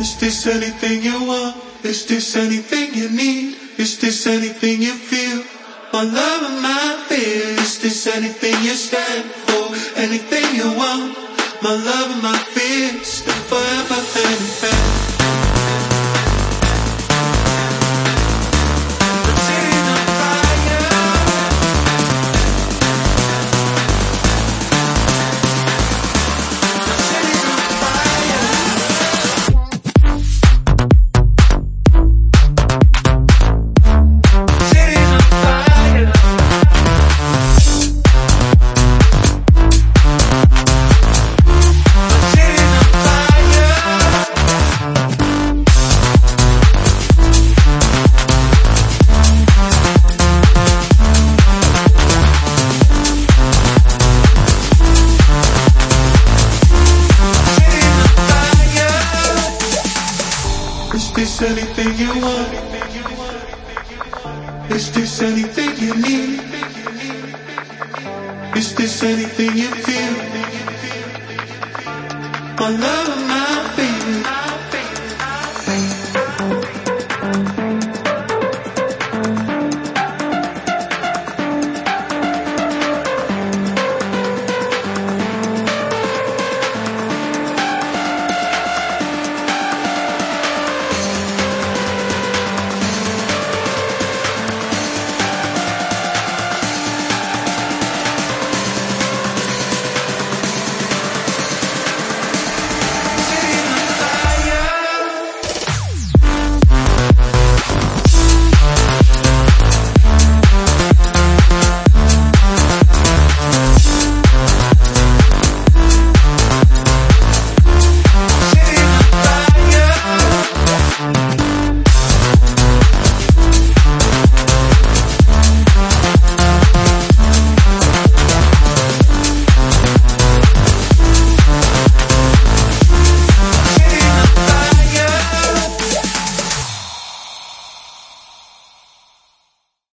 Is this anything you want? Is this anything you need? Is this anything you feel? My love and my fear. Is this anything you stand for? Anything you want? My love and my fear. Stand forever Is this anything you want? Is this anything you need? Is this anything you feel? My love and